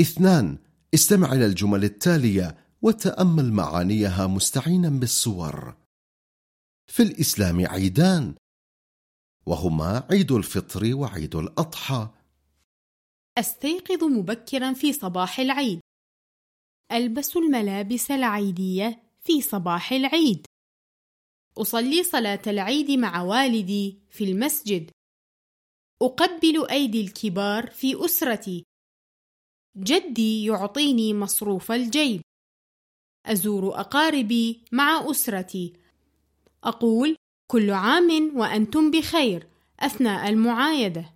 اثنان استمع إلى الجمل التالية وتأمل معانيها مستعينا بالصور. في الإسلام عيدان وهما عيد الفطر وعيد الأضحى. أستيقظ مبكرا في صباح العيد. ألبس الملابس العيدية في صباح العيد. أصلي صلاة العيد مع والدي في المسجد. أقبل أيدي الكبار في أسرتي. جدي يعطيني مصروف الجيب. أزور أقاربي مع أسرتي. أقول كل عام وأنتم بخير أثناء المعايدة.